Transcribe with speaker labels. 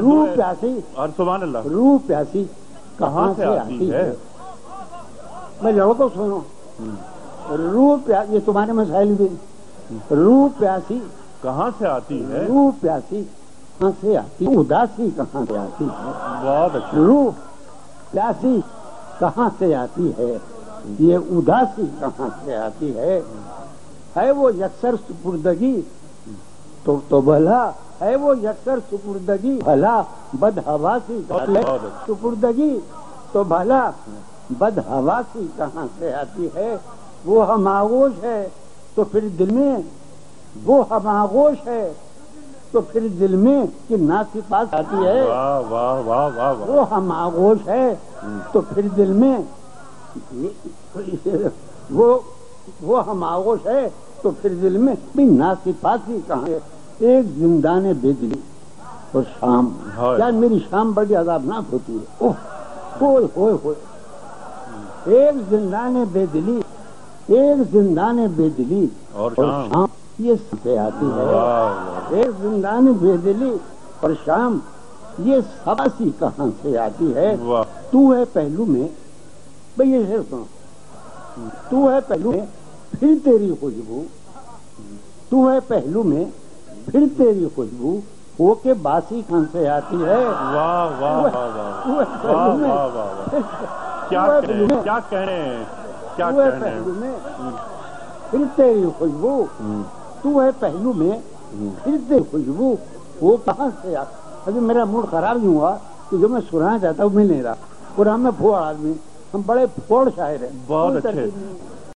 Speaker 1: روح پیاسی۔
Speaker 2: اور سبحان اللہ۔
Speaker 1: روح پیاسی۔ کہاں سے آتی ہے؟ میں لڑوں کو سنو روح پیاسی یہ تمہارے مسائل بھی۔ روح پیاسی۔
Speaker 2: کہاں سے آتی ہے؟
Speaker 1: روح پیاسی۔ کہاں سے آتی ہے؟ اداسی کہاں سے آتی ہے؟
Speaker 2: بہت اچھا۔
Speaker 1: روح پیاسی کہاں سے آتی ہے؟ یہ اداسی کہاں سے آتی ہے؟ ہے وہ یکسر سپردگی۔ تو تو بھلا ہے وہ یکسر سپردگی بھلا بد حواسی
Speaker 2: اچھا۔
Speaker 1: سپردگی تو بھلا بد حواسی کہاں سے آتی ہے؟ وہ ہم آغوش ہے تو پھر دل میں وہ ہم آغوش ہے تو پھر دل میں کہ ناسی پاس آتی ہے۔ وہ ہم آغوش ہے تو پھر دل میں وہ ہم آغوش ہے تو پھر دل میں بھی ناصفاتی کہاں ہے؟ ایک زندان بجلی اور شام۔ کیا میری شام بڑی عذابناک ہوتی ہے۔ اوہ، ہوئے ہوئے ہوئے ایک زندان بے دلی ایک زندان بے دلی
Speaker 2: اور شام۔
Speaker 1: یہ سے آتی ہے۔ ایک زندان بے دلی اور شام یہ سباسی کہاں سے آتی ہے؟ تو ہے پہلو میں بھئی یہ سنو۔ تو ہے پہلو میں پھر تیری خوشبو۔ تو ہے پہلو میں پھر تیری خوشبو ہو کے باسی کہاں سے آتی ہے۔
Speaker 2: واہ واہ کیا ہیں؟ کیا
Speaker 1: پہلو میں پھر تیری خوشبو تو ہے پہلو میں پھر تیری خوشبو وہ کہاں سے آ ابھی میرا موڈ خراب نہیں ہوا کہ جو میں سنانا چاہتا ہوں مل نہیں رہا اور ہم میں پھوڑ آدمی ہم بڑے پھوڑ شاعر ہیں۔
Speaker 2: بہت اچھے۔